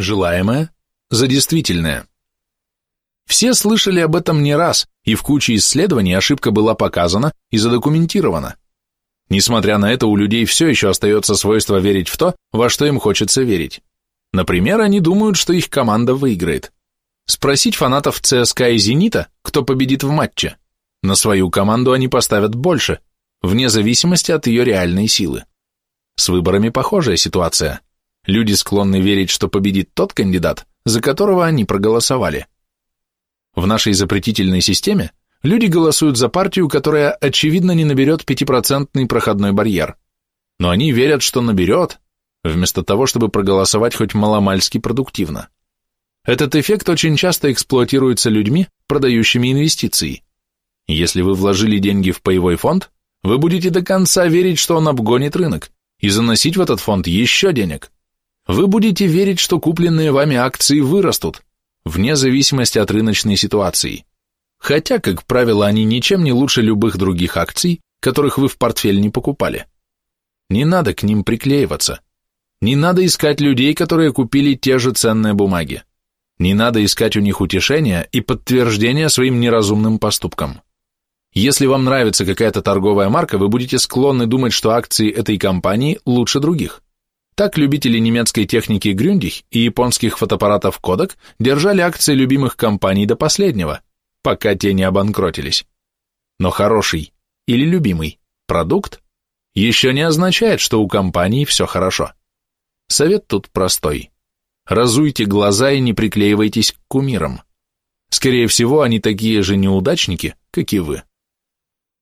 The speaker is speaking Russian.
желаемое за действительное. Все слышали об этом не раз, и в куче исследований ошибка была показана и задокументирована. Несмотря на это, у людей все еще остается свойство верить в то, во что им хочется верить. Например, они думают, что их команда выиграет. Спросить фанатов ЦСКА и «Зенита», кто победит в матче. На свою команду они поставят больше, вне зависимости от ее реальной силы. С выборами похожая ситуация. Люди склонны верить, что победит тот кандидат, за которого они проголосовали. В нашей запретительной системе люди голосуют за партию, которая, очевидно, не наберет пятипроцентный проходной барьер. Но они верят, что наберет, вместо того, чтобы проголосовать хоть маломальски продуктивно. Этот эффект очень часто эксплуатируется людьми, продающими инвестиции. Если вы вложили деньги в паевой фонд, вы будете до конца верить, что он обгонит рынок, и заносить в этот фонд еще денег. Вы будете верить, что купленные вами акции вырастут, вне зависимости от рыночной ситуации. Хотя, как правило, они ничем не лучше любых других акций, которых вы в портфель не покупали. Не надо к ним приклеиваться. Не надо искать людей, которые купили те же ценные бумаги. Не надо искать у них утешения и подтверждения своим неразумным поступкам. Если вам нравится какая-то торговая марка, вы будете склонны думать, что акции этой компании лучше других. Так любители немецкой техники Грюндих и японских фотоаппаратов Kodak держали акции любимых компаний до последнего, пока те не обанкротились. Но хороший или любимый продукт еще не означает, что у компании все хорошо. Совет тут простой. Разуйте глаза и не приклеивайтесь к кумирам. Скорее всего, они такие же неудачники, как и вы.